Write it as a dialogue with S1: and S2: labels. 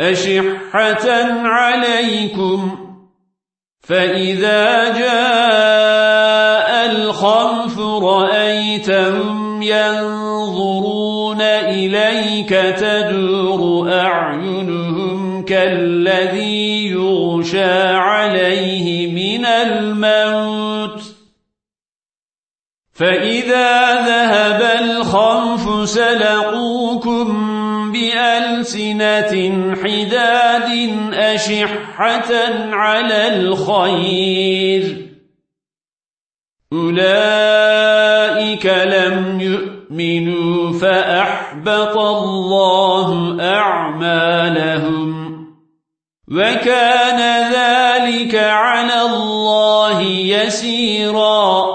S1: أشحة عليكم فإذا جاء الخوف رأيتهم ينظرون إليك تدور أعينهم كالذي يغشى عليه من الموت فإذا ذهب الخوف سلقوكم بألسنة حداد أشحة على الخير أولئك لم يؤمنوا فأحبط الله أعمالهم وكان ذلك على الله يسيرا